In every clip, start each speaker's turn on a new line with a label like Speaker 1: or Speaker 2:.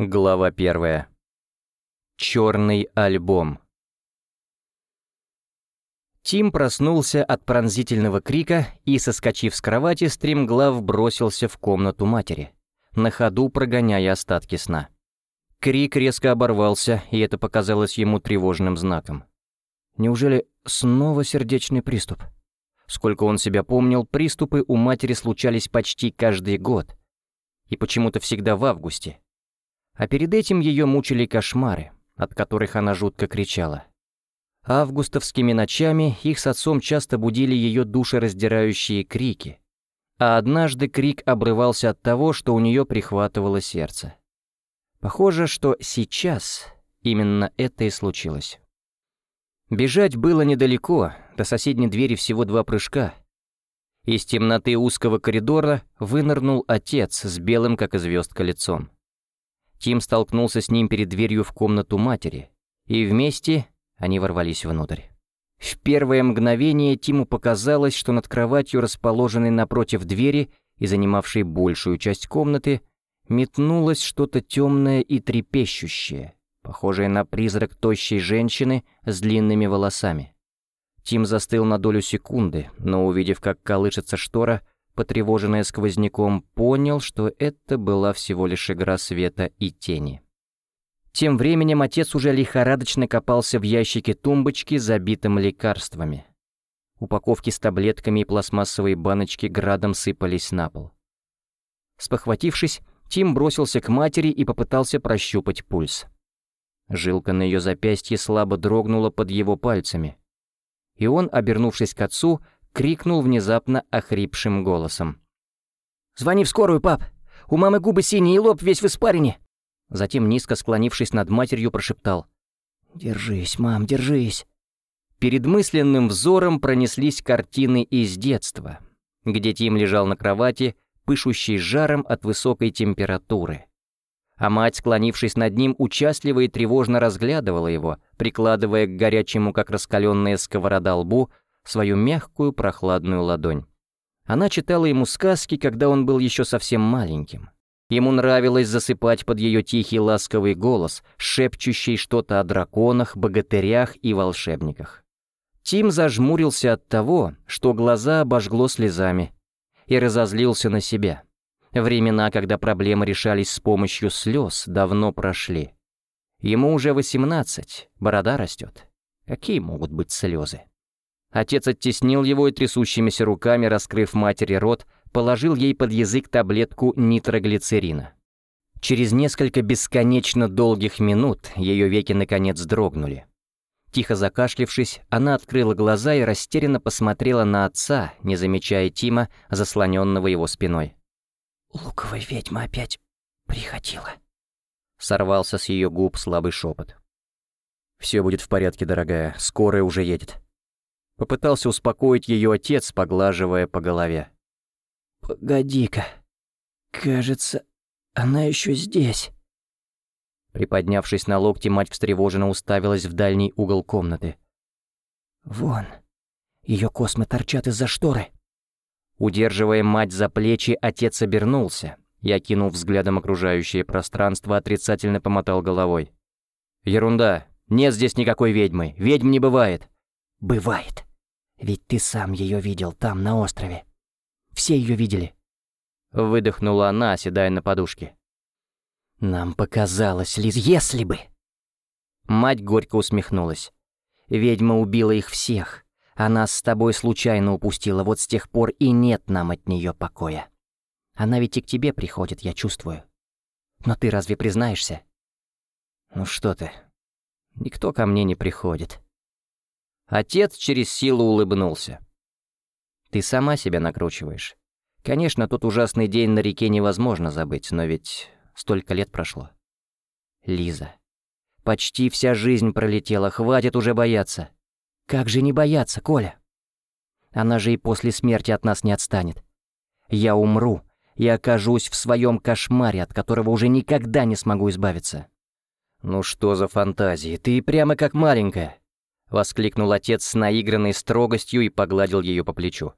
Speaker 1: Глава первая. Черный альбом. Тим проснулся от пронзительного крика и, соскочив с кровати, стремглав бросился в комнату матери, на ходу прогоняя остатки сна. Крик резко оборвался, и это показалось ему тревожным знаком. Неужели снова сердечный приступ? Сколько он себя помнил, приступы у матери случались почти каждый год, и почему-то всегда в августе. А перед этим ее мучили кошмары, от которых она жутко кричала. Августовскими ночами их с отцом часто будили ее душераздирающие крики. А однажды крик обрывался от того, что у нее прихватывало сердце. Похоже, что сейчас именно это и случилось. Бежать было недалеко, до соседней двери всего два прыжка. Из темноты узкого коридора вынырнул отец с белым, как и звездка, лицом. Тим столкнулся с ним перед дверью в комнату матери, и вместе они ворвались внутрь. В первое мгновение Тиму показалось, что над кроватью, расположенной напротив двери и занимавшей большую часть комнаты, метнулось что-то темное и трепещущее, похожее на призрак тощей женщины с длинными волосами. Тим застыл на долю секунды, но, увидев, как колышется штора, потревоженная сквозняком, понял, что это была всего лишь игра света и тени. Тем временем отец уже лихорадочно копался в ящике тумбочки, забитым лекарствами. Упаковки с таблетками и пластмассовые баночки градом сыпались на пол. Спохватившись, Тим бросился к матери и попытался прощупать пульс. Жилка на ее запястье слабо дрогнула под его пальцами. И он, обернувшись к отцу, крикнул внезапно охрипшим голосом. «Звони в скорую, пап! У мамы губы синие и лоб весь в испарине!» Затем, низко склонившись над матерью, прошептал. «Держись, мам, держись!» Перед мысленным взором пронеслись картины из детства, где Тим лежал на кровати, пышущий жаром от высокой температуры. А мать, склонившись над ним, участливо и тревожно разглядывала его, прикладывая к горячему, как раскаленная сковорода лбу, свою мягкую прохладную ладонь. Она читала ему сказки, когда он был еще совсем маленьким. Ему нравилось засыпать под ее тихий ласковый голос, шепчущий что-то о драконах, богатырях и волшебниках. Тим зажмурился от того, что глаза обожгло слезами, и разозлился на себя. Времена, когда проблемы решались с помощью слез, давно прошли. Ему уже восемнадцать, борода растет. Какие могут быть слезы? Отец оттеснил его и трясущимися руками, раскрыв матери рот, положил ей под язык таблетку нитроглицерина. Через несколько бесконечно долгих минут ее веки наконец дрогнули. Тихо закашлившись, она открыла глаза и растерянно посмотрела на отца, не замечая Тима, заслоненного его спиной. «Луковая ведьма опять приходила», — сорвался с ее губ слабый шепот. «Все будет в порядке, дорогая, скорая уже едет», Попытался успокоить ее отец, поглаживая по голове. «Погоди-ка. Кажется, она еще здесь». Приподнявшись на локте, мать встревоженно уставилась в дальний угол комнаты. «Вон, ее космы торчат из-за шторы». Удерживая мать за плечи, отец обернулся и, окинув взглядом окружающее пространство, отрицательно помотал головой. «Ерунда. Нет здесь никакой ведьмы. Ведьм не бывает». «Бывает. Ведь ты сам ее видел там, на острове. Все ее видели. Выдохнула она, оседая на подушке. Нам показалось, Лиз, если бы... Мать горько усмехнулась. Ведьма убила их всех. А нас с тобой случайно упустила, вот с тех пор и нет нам от нее покоя. Она ведь и к тебе приходит, я чувствую. Но ты разве признаешься? Ну что ты, никто ко мне не приходит. Отец через силу улыбнулся. «Ты сама себя накручиваешь. Конечно, тот ужасный день на реке невозможно забыть, но ведь столько лет прошло. Лиза, почти вся жизнь пролетела, хватит уже бояться. Как же не бояться, Коля? Она же и после смерти от нас не отстанет. Я умру и окажусь в своем кошмаре, от которого уже никогда не смогу избавиться. Ну что за фантазии, ты прямо как маленькая. — воскликнул отец с наигранной строгостью и погладил ее по плечу.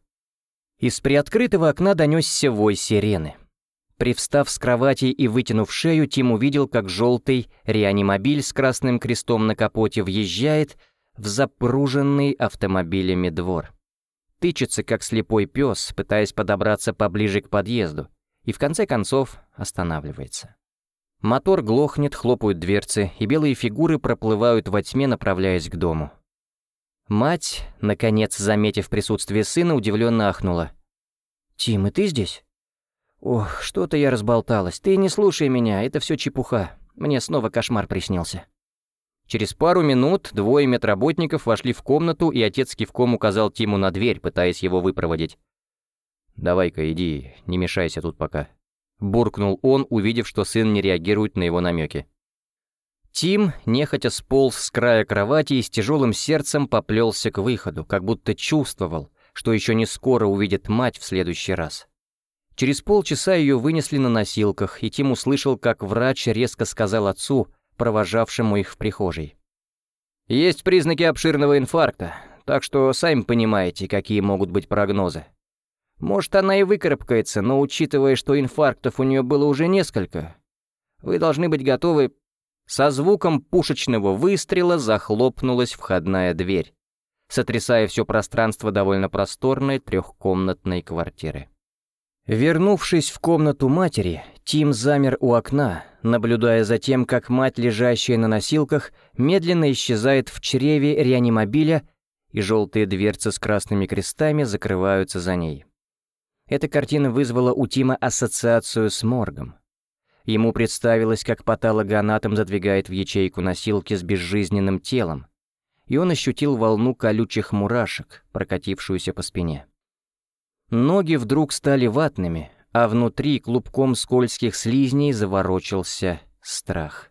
Speaker 1: Из приоткрытого окна донесся вой сирены. Привстав с кровати и вытянув шею, Тим увидел, как желтый реанимобиль с красным крестом на капоте въезжает в запруженный автомобилями двор. Тычется, как слепой пес, пытаясь подобраться поближе к подъезду, и в конце концов останавливается. Мотор глохнет, хлопают дверцы, и белые фигуры проплывают во тьме, направляясь к дому. Мать, наконец заметив присутствие сына, удивленно ахнула. «Тим, и ты здесь?» «Ох, что-то я разболталась. Ты не слушай меня, это все чепуха. Мне снова кошмар приснился». Через пару минут двое медработников вошли в комнату, и отец кивком указал Тиму на дверь, пытаясь его выпроводить. «Давай-ка иди, не мешайся тут пока», — буркнул он, увидев, что сын не реагирует на его намеки. Тим, нехотя сполз с края кровати и с тяжелым сердцем поплелся к выходу, как будто чувствовал, что еще не скоро увидит мать в следующий раз. Через полчаса ее вынесли на носилках, и Тим услышал, как врач резко сказал отцу, провожавшему их в прихожей. «Есть признаки обширного инфаркта, так что сами понимаете, какие могут быть прогнозы. Может, она и выкарабкается, но учитывая, что инфарктов у нее было уже несколько, вы должны быть готовы...» Со звуком пушечного выстрела захлопнулась входная дверь, сотрясая все пространство довольно просторной трехкомнатной квартиры. Вернувшись в комнату матери, Тим замер у окна, наблюдая за тем, как мать, лежащая на носилках, медленно исчезает в чреве реанимобиля, и желтые дверцы с красными крестами закрываются за ней. Эта картина вызвала у Тима ассоциацию с моргом. Ему представилось, как патологоанатом задвигает в ячейку носилки с безжизненным телом, и он ощутил волну колючих мурашек, прокатившуюся по спине. Ноги вдруг стали ватными, а внутри клубком скользких слизней заворочился страх.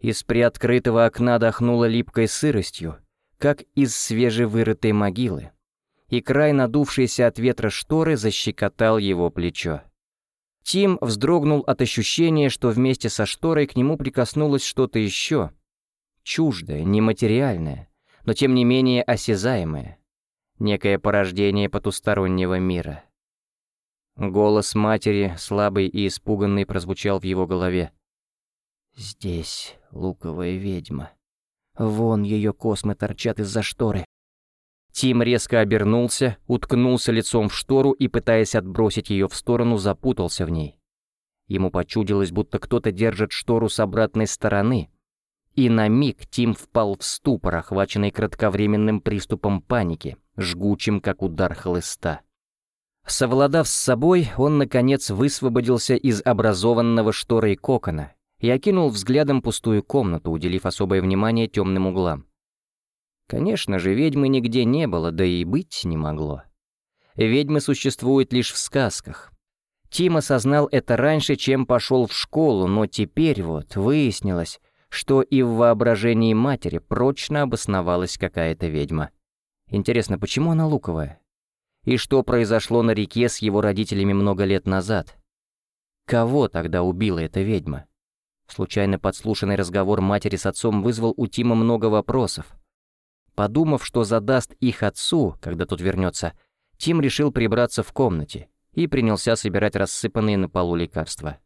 Speaker 1: Из приоткрытого окна дохнуло липкой сыростью, как из свежевырытой могилы, и край надувшейся от ветра шторы защекотал его плечо. Тим вздрогнул от ощущения, что вместе со шторой к нему прикоснулось что-то еще, чуждое, нематериальное, но тем не менее осязаемое некое порождение потустороннего мира. Голос матери, слабый и испуганный, прозвучал в его голове. «Здесь луковая ведьма. Вон ее космы торчат из-за шторы». Тим резко обернулся, уткнулся лицом в штору и, пытаясь отбросить ее в сторону, запутался в ней. Ему почудилось, будто кто-то держит штору с обратной стороны. И на миг Тим впал в ступор, охваченный кратковременным приступом паники жгучим, как удар хлыста. Совладав с собой, он, наконец, высвободился из образованного шторой кокона и окинул взглядом пустую комнату, уделив особое внимание темным углам. Конечно же, ведьмы нигде не было, да и быть не могло. Ведьмы существуют лишь в сказках. Тим осознал это раньше, чем пошел в школу, но теперь вот выяснилось, что и в воображении матери прочно обосновалась какая-то ведьма. Интересно, почему она луковая? И что произошло на реке с его родителями много лет назад? Кого тогда убила эта ведьма? Случайно подслушанный разговор матери с отцом вызвал у Тима много вопросов. Подумав, что задаст их отцу, когда тот вернется, Тим решил прибраться в комнате и принялся собирать рассыпанные на полу лекарства.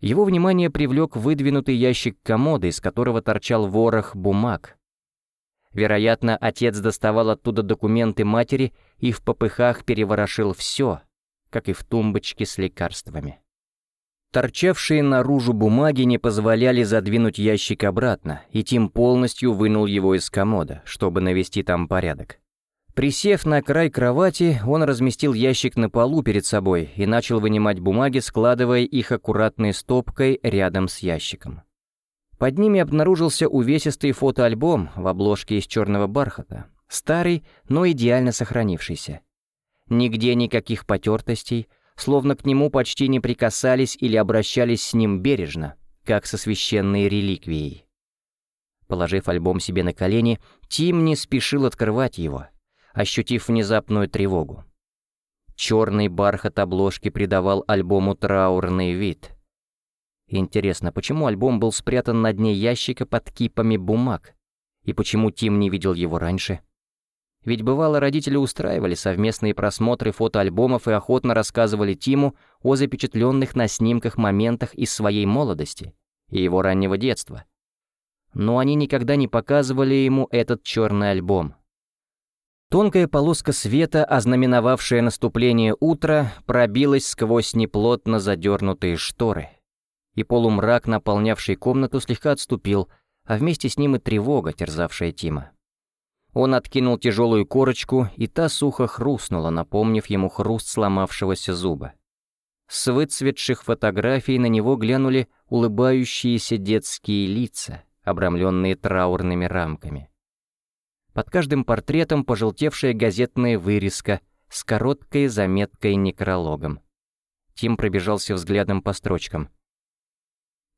Speaker 1: Его внимание привлек выдвинутый ящик комода, из которого торчал ворох бумаг, Вероятно, отец доставал оттуда документы матери и в попыхах переворошил все, как и в тумбочке с лекарствами. Торчавшие наружу бумаги не позволяли задвинуть ящик обратно, и Тим полностью вынул его из комода, чтобы навести там порядок. Присев на край кровати, он разместил ящик на полу перед собой и начал вынимать бумаги, складывая их аккуратной стопкой рядом с ящиком. Под ними обнаружился увесистый фотоальбом в обложке из черного бархата, старый, но идеально сохранившийся. Нигде никаких потертостей, словно к нему почти не прикасались или обращались с ним бережно, как со священной реликвией. Положив альбом себе на колени, Тим не спешил открывать его, ощутив внезапную тревогу. Черный бархат обложки придавал альбому траурный вид — Интересно, почему альбом был спрятан на дне ящика под кипами бумаг? И почему Тим не видел его раньше? Ведь бывало, родители устраивали совместные просмотры фотоальбомов и охотно рассказывали Тиму о запечатленных на снимках моментах из своей молодости и его раннего детства. Но они никогда не показывали ему этот черный альбом. Тонкая полоска света, ознаменовавшая наступление утра, пробилась сквозь неплотно задернутые шторы. И полумрак, наполнявший комнату, слегка отступил, а вместе с ним и тревога, терзавшая Тима. Он откинул тяжелую корочку, и та сухо хрустнула, напомнив ему хруст сломавшегося зуба. С выцветших фотографий на него глянули улыбающиеся детские лица, обрамленные траурными рамками. Под каждым портретом пожелтевшая газетная вырезка с короткой заметкой-некрологом. Тим пробежался взглядом по строчкам.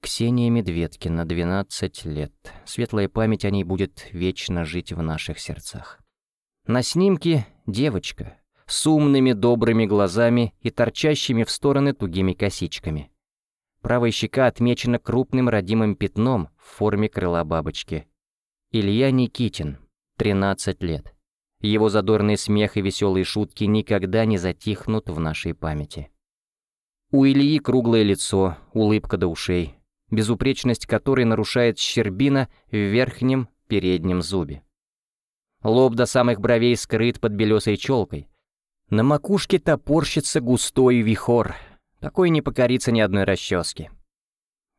Speaker 1: Ксения Медведкина, 12 лет. Светлая память о ней будет вечно жить в наших сердцах. На снимке девочка с умными добрыми глазами и торчащими в стороны тугими косичками. Правая щека отмечена крупным родимым пятном в форме крыла бабочки. Илья Никитин, 13 лет. Его задорный смех и веселые шутки никогда не затихнут в нашей памяти. У Ильи круглое лицо, улыбка до ушей, безупречность которой нарушает щербина в верхнем переднем зубе. Лоб до самых бровей скрыт под белесой челкой. На макушке топорщится густой вихор. Такой не покорится ни одной расчески.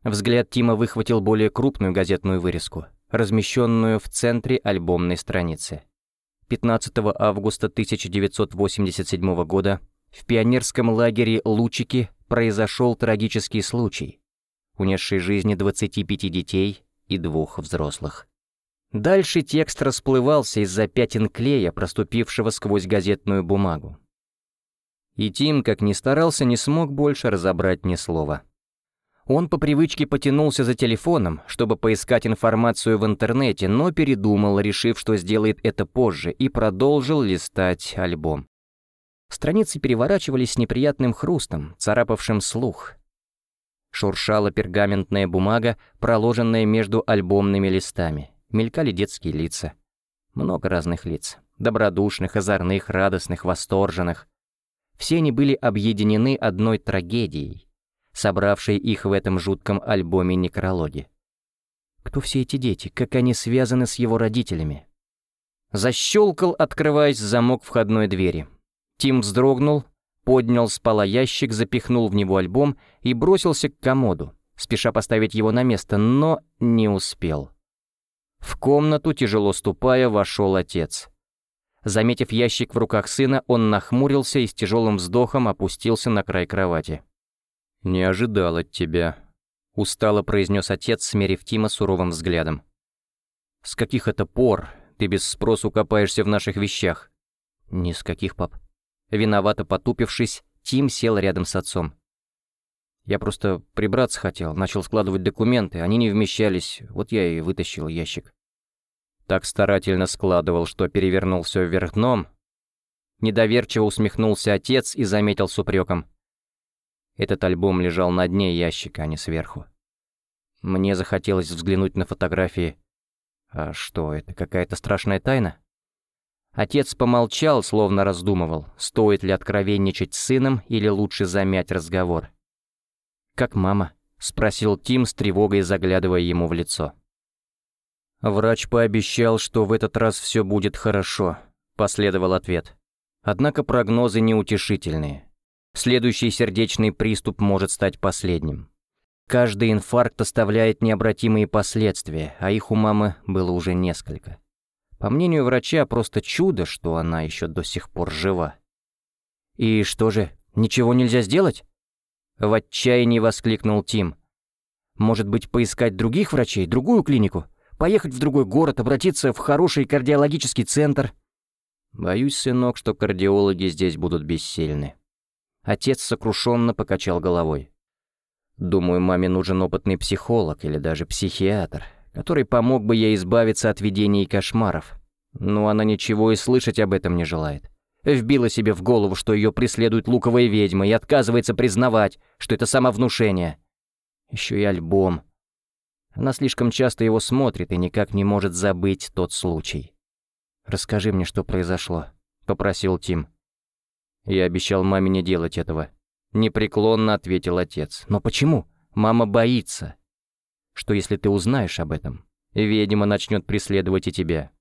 Speaker 1: Взгляд Тима выхватил более крупную газетную вырезку, размещенную в центре альбомной страницы. 15 августа 1987 года в пионерском лагере «Лучики» произошел трагический случай унесший жизни 25 детей и двух взрослых. Дальше текст расплывался из-за пятен клея, проступившего сквозь газетную бумагу. И Тим, как ни старался, не смог больше разобрать ни слова. Он по привычке потянулся за телефоном, чтобы поискать информацию в интернете, но передумал, решив, что сделает это позже, и продолжил листать альбом. Страницы переворачивались с неприятным хрустом, царапавшим слух. Шуршала пергаментная бумага, проложенная между альбомными листами. Мелькали детские лица. Много разных лиц. Добродушных, озорных, радостных, восторженных. Все они были объединены одной трагедией, собравшей их в этом жутком альбоме некрологи. Кто все эти дети? Как они связаны с его родителями? Защелкал, открываясь замок входной двери. Тим вздрогнул, поднял с пола ящик, запихнул в него альбом и бросился к комоду, спеша поставить его на место, но не успел. В комнату, тяжело ступая, вошел отец. Заметив ящик в руках сына, он нахмурился и с тяжелым вздохом опустился на край кровати. «Не ожидал от тебя», — устало произнес отец, смерив Тима суровым взглядом. «С каких это пор ты без спросу копаешься в наших вещах?» «Ни с каких, пап», Виновато потупившись, Тим сел рядом с отцом. Я просто прибраться хотел, начал складывать документы, они не вмещались, вот я и вытащил ящик. Так старательно складывал, что перевернул все вверх дном. Недоверчиво усмехнулся отец и заметил с упреком. Этот альбом лежал на дне ящика, а не сверху. Мне захотелось взглянуть на фотографии. А что, это какая-то страшная тайна? Отец помолчал, словно раздумывал, стоит ли откровенничать с сыном или лучше замять разговор. «Как мама?» — спросил Тим с тревогой, заглядывая ему в лицо. «Врач пообещал, что в этот раз все будет хорошо», — последовал ответ. Однако прогнозы неутешительные. Следующий сердечный приступ может стать последним. Каждый инфаркт оставляет необратимые последствия, а их у мамы было уже несколько. По мнению врача, просто чудо, что она еще до сих пор жива. «И что же, ничего нельзя сделать?» В отчаянии воскликнул Тим. «Может быть, поискать других врачей, другую клинику? Поехать в другой город, обратиться в хороший кардиологический центр?» «Боюсь, сынок, что кардиологи здесь будут бессильны». Отец сокрушенно покачал головой. «Думаю, маме нужен опытный психолог или даже психиатр который помог бы ей избавиться от видений и кошмаров. Но она ничего и слышать об этом не желает. Вбила себе в голову, что ее преследует луковая ведьма, и отказывается признавать, что это самовнушение. Еще и альбом. Она слишком часто его смотрит и никак не может забыть тот случай. «Расскажи мне, что произошло», — попросил Тим. «Я обещал маме не делать этого», — непреклонно ответил отец. «Но почему? Мама боится. Что если ты узнаешь об этом? Ведьма начнет преследовать и тебя.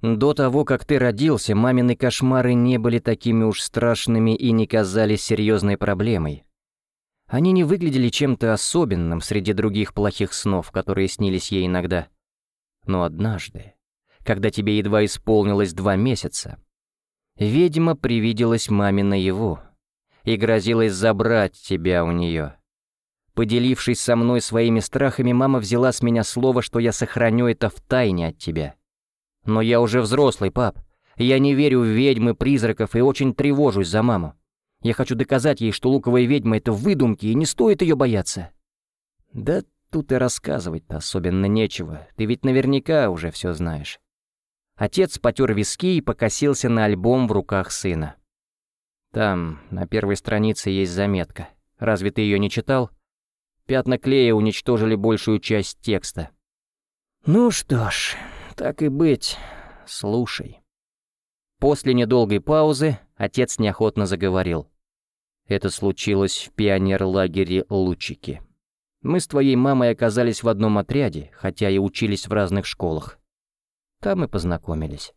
Speaker 1: До того, как ты родился, мамины кошмары не были такими уж страшными и не казались серьезной проблемой. Они не выглядели чем-то особенным среди других плохих снов, которые снились ей иногда. Но однажды, когда тебе едва исполнилось два месяца, ведьма привиделась маме наяву и грозилась забрать тебя у нее. Поделившись со мной своими страхами, мама взяла с меня слово, что я сохраню это в тайне от тебя. Но я уже взрослый, пап. Я не верю в ведьмы, призраков и очень тревожусь за маму. Я хочу доказать ей, что луковая ведьма — это выдумки, и не стоит ее бояться. Да тут и рассказывать-то особенно нечего. Ты ведь наверняка уже все знаешь. Отец потер виски и покосился на альбом в руках сына. Там, на первой странице, есть заметка. Разве ты ее не читал? Пятна клея уничтожили большую часть текста. Ну что ж, так и быть, слушай. После недолгой паузы отец неохотно заговорил. Это случилось в пионер-лагере Лучики. Мы с твоей мамой оказались в одном отряде, хотя и учились в разных школах. Там мы познакомились.